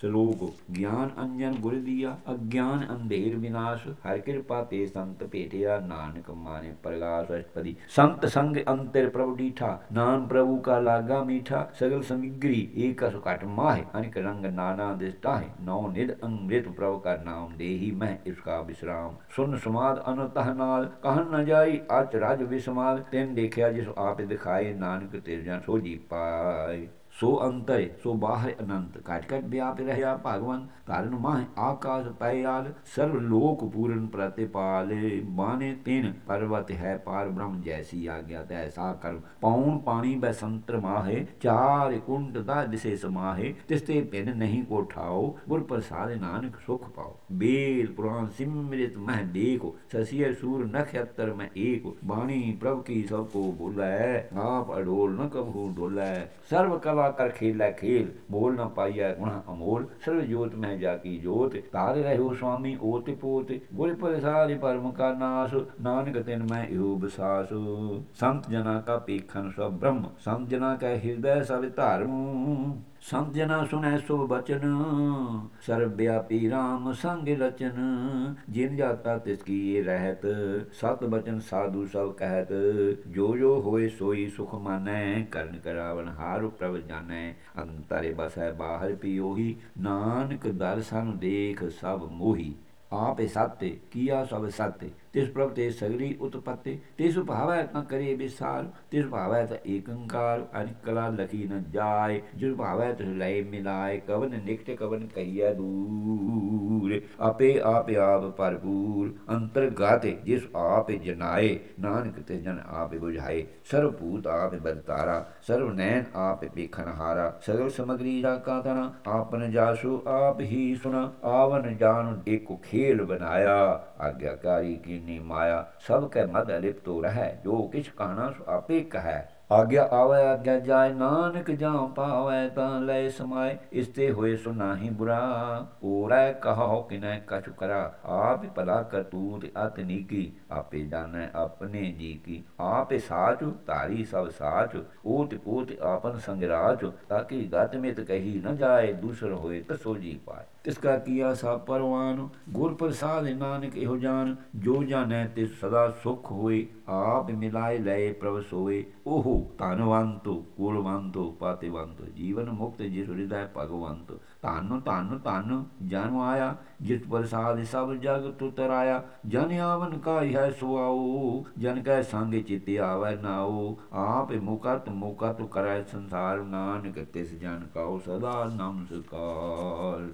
ਸ਼ਲੋਕ ਗਿਆਨ ਅੰਜਨ ਗੁਰ ਦੀਆ, ਅਗਿਆਨ ਅੰਧੇਰ ਵਿਨਾਸ਼, ਹਰ ਕਿਰਪਾ ਤੇ ਸੰਤ ਭੇਟਿਆ ਨਾਨਕ ਮਾਨੇ ਪ੍ਰਗਾਸ ਅਸ਼ਪਦੀ ਸੰਤ ਸੰਗ ਅੰਤਰ ਪ੍ਰਭੂ ਡੀਠਾ, ਨਾਮ ਪ੍ਰਭੂ ਕਾ ਲਾਗਾ ਮੀਠਾ, ਸਗਲ ਸਮਿਗਰੀ ਏਕ ਅਸ ਘਟ ਮਾਹਿ, ਅਨਿਕ ਰੰਗ ਨਾਨਾ ਦਿਸਤਾ ਹੈ ਨੌ ਨਿਦ ਅੰਮ੍ਰਿਤ ਪ੍ਰਭੂ ਕਾ ਨਾਮ ਦੇਹੀ ਮੈਂ ਇਸ ਕਾ ਵਿਸਰਾਮ ਸੁਨ ਸਮਾਦ ਅਨਤਹ ਨਾਲ, ਕਹਨ ਨ ਜਾਈ ਅਚ ਰਜ ਵਿਸਮਾਦ ਤੈਨ ਦੇਖਿਆ ਜਿਸ ਆਪੇ ਦਿਖਾਏ, ਨਾਨਕ ਤੇ ਜਨ ਸੋਜੀ ਪਾਏ। ਸੋ ਅੰਤਰ ਸੋ ਬਾਹਰ ਅਨੰਤ ਘਟ ਘਟ ਵਿਆਪ ਰਹਿਆ ਭਗਵਾਨ ਕਾਰਨ ਮਾਹ ਆਕਾਸ਼ ਪਇਆਲ ਸਰਵ ਲੋਕ ਪੂਰਨ ਪ੍ਰਤਿਪਾਲੇ ਬਾਨੇ ਤਿਨ ਪਰਵਤ ਹੈ ਪਾਰ ਬ੍ਰਹਮ ਜੈਸੀ ਆਗਿਆ ਤੈਸਾ ਕਰ ਪੌਣ ਪਾਣੀ ਬਸੰਤਰ ਮਾਹੇ ਚਾਰ ਕੁੰਡ ਦਾ ਦਿਸੇ ਸਮਾਹੇ ਤਿਸਤੇ ਪਿੰਨ ਨਹੀਂ ਕੋ ਠਾਓ ਗੁਰ ਪ੍ਰਸਾਦ ਨਾਨਕ ਸੁਖ ਪਾਓ ਬੇਲ ਪੁਰਾਨ ਸਿਮਰਿਤ ਮਹਿ ਦੇਖੋ ਸਸੀਏ ਸੂਰ ਨਖਯਤਰ ਮੈਂ ਏਕ ਬਾਣੀ ਪ੍ਰਭ ਕੀ ਸਭ ਕੋ ਬੋਲੇ ਆਪ ਅਡੋਲ ਨ ਕਰ ਖੇਲਾ ਖੇਲ ਬੋਲ ਨਾ ਪਾਈਐ ਗੁਣਾ ਅਮੋਲ। ਸਰਵ ਜੋਤ ਮੈਂ ਜਾ ਕੀ ਜੋਤ। ਤਾਰ ਰਹਿਓ ਸੁਆਮੀ ਓਤ ਪੋਤ। ਗੁਰ ਪ੍ਰਸਾਦਿ ਪਰਮ ਕਾ ਨਾਸ। ਨਾਨਕ ਤਿਨ ਮੈਂ ਇਹੋ ਬਸਾਸ। ਸੰਤ ਜਨਾ ਕਾ ਪੇਖਨ ਸਭ ਬ੍ਰਹਮ। ਸੰਤ ਜਨਾ ਕਾ ਹਿਰਦੈ ਸਭ ਧਰਮ। ਸੰਤ ਜਨਾ ਸੁਨੈ ਸੋ ਬਚਨ, ਸਰਬ ਵਿਆਪੀ RAM ਸੰਗ ਰਚਨ, ਜਿਨ ਜਾਤਾ ਤਿਸ ਕੀ ਰਹਿਤ, ਸਤ ਬਚਨ ਸਾਧੂ ਸਭ ਕਹਿਤ, ਜੋ ਜੋ ਹੋਏ ਸੋਈ ਸੁਖ ਮਾਨੈ, ਕਰਨ ਕਰਾਵਨ ਹਾਰ ਪ੍ਰਭ ਜਾਣੈ, ਅੰਤਰੇ ਬਸੈ ਬਾਹਰ ਪਿਓਹੀ, ਨਾਨਕ ਦਰ ਦਰਸ਼ਨ ਦੇਖ ਸਭ ਮੋਹੀ, ਆਪੇ ਸਤਿ, ਕੀਆ ਸਭ ਸਤਿ। ਤਿਸ ਪ੍ਰਭ ਤੇ ਸਗਲੀ ਉਤਪਤੀ, ਤਿਸ ਭਾਵੈ ਤਾ ਕਰੇ ਵਿਸਾਰ, ਤਿਸ ਭਾਵੈ ਤਾ ਏਕੰਕਾਰ ਅਨਿਕਲਾ ਲਖੀ ਨ ਜਾਏ ਜਿਸ ਭਾਵੈ ਤਿਸ ਲੈ ਮਿਲਾਏ, ਕਵਨ ਨਿਕਟ ਕਵਨ ਕਹੀਐ ਦੂਰ। ਆਪੇ ਆਪ ਆਪ ਭਰਪੂਰ, ਅੰਤਰਗਤ ਜਿਸ ਆਪੇ ਜਨਾਏ, ਨਾਨਕ ਤੇ ਜਨ ਆਪੇ 부ਝਾਏ ਸਰਬ ਭੂਤ ਆਪੇ ਬਰਤਾਰਾ ਸਰਬ ਨੈਣ ਆਪੇ ਵੇਖਣ ਹਾਰਾ ਸਗਲ ਸਮਗਰੀ ਦਾ ਕਾਤਨਾ ਆਪਨ ਜਾਸੂ ਆਪ ਹੀ ਸੁਨਾ ਆਵਨ ਜਾਨ ਏਕੋ ਖੇਲ ਬਨਾਇਆ ਆਗਿਆਕਾਰੀ ਕੀਨੀ ਮਾਇਆ ਸਭ ਕੈ ਮਦ ਲਿਪਤੋ ਰਹਿ ਜੋ ਕਿਛ ਕਹਣਾ ਸੋ ਆਪੇ ਆਗਿਆ ਆਵੇ ਆਗਿਆ ਜਾਏ, ਨਾਨਕ ਜਾਂ ਪਾਵੈ ਤਾਂ ਲੈ ਸਮਾਏ, ਇਸ ਤੇ ਹੋਏ ਸੋ ਨਾਹੀ ਬੁਰਾ। ਓਰੈ ਕਹੋ ਕਿਨੈ ਕਛੁ ਕਰਾ, ਆਪ ਭਲਾ ਕਰਤੂਤ ਅਤ ਨੀਕੀ, ਆਪੇ ਜਾਣੈ ਆਪਣੇ ਜੀ ਕੀ। ਆਪੇ ਸਾਚ, ਧਾਰੀ ਸਭ ਸਾਚ ਓਤ ਪੋਤ ਆਪਨ ਸੰਗਰਾਜ ਤਾਕਿ ਗਤ ਮਿਤ ਕਹੀ ਨ ਜਾਏ, ਦੂਸਰ ਹੋਏ ਤਸੋ ਜੀ ਪਾਏ। ਤਿਸ ਕਾ ਕੀਆ ਸਭ ਪਰਵਾਨ, ਗੁਰ ਪ੍ਰਸਾਦ ਨਾਨਕ ਇਹੋ ਜਾਨ, ਜੋ ਜਾਣੈ ਤੇ ਸਦਾ ਸੁਖ ਹੋਏ, ਆਪ ਮਿਲਾਏ ਲਏ ਪ੍ਰਭ ਸੋਏ। ਓਹੋ ਧਨਵੰਤੋ ਕੁਲਵੰਤੋ ਪਾਤਿਵੰਤੋ ਜੀਵਨ ਮੁਕਤ ਜਿਸ ਹਿਰਦੈ ਭਗਵੰਤ ਧਨ ਧਨ ਧਨ ਜਨ ਆਇਆ ਜਿਸ ਪ੍ਰਸਾਦ ਸਭ ਜਗ ਤੁਤਰਾਇਆ ਜਨ ਆਵਨ ਕਾਈ ਹੈ ਸੁਆਓ ਜਨ ਕੈ ਸੰਗ ਚਿਤ ਆਵੈ ਨਾਓ ਆਪ ਮੁਕਤ ਮੁਕਤ ਕਰੈ ਸੰਸਾਰ ਨਾਨਕ ਤਿਸ ਜਨ ਕਾਉ ਸਦਾ ਨਮਸਕਾਰ